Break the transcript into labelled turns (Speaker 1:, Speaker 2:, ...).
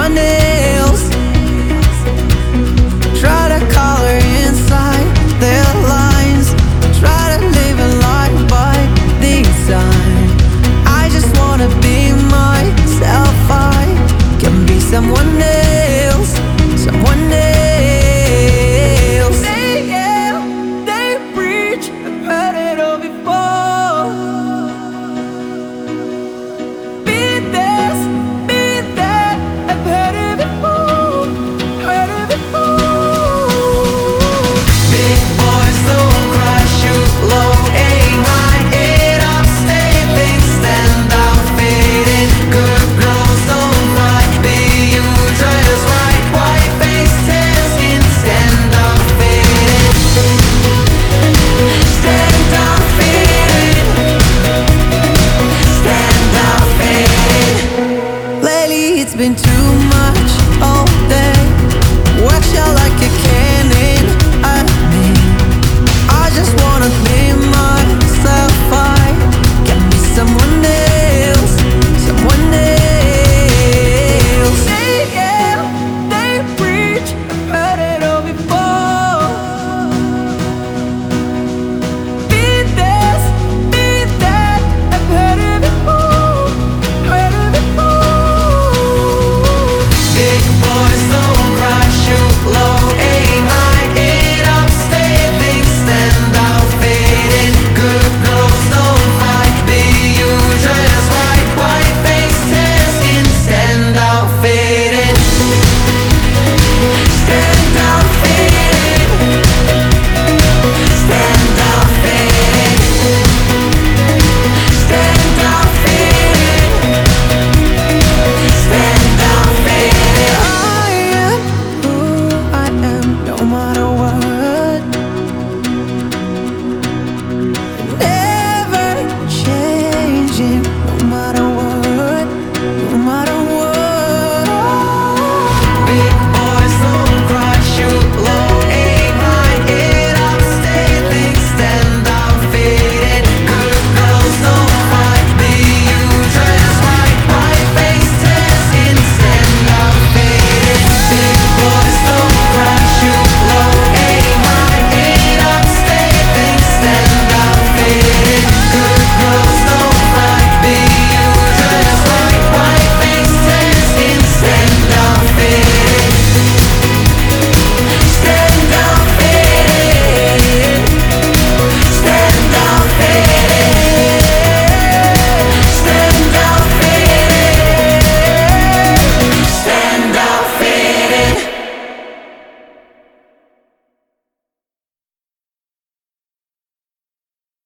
Speaker 1: ማኔ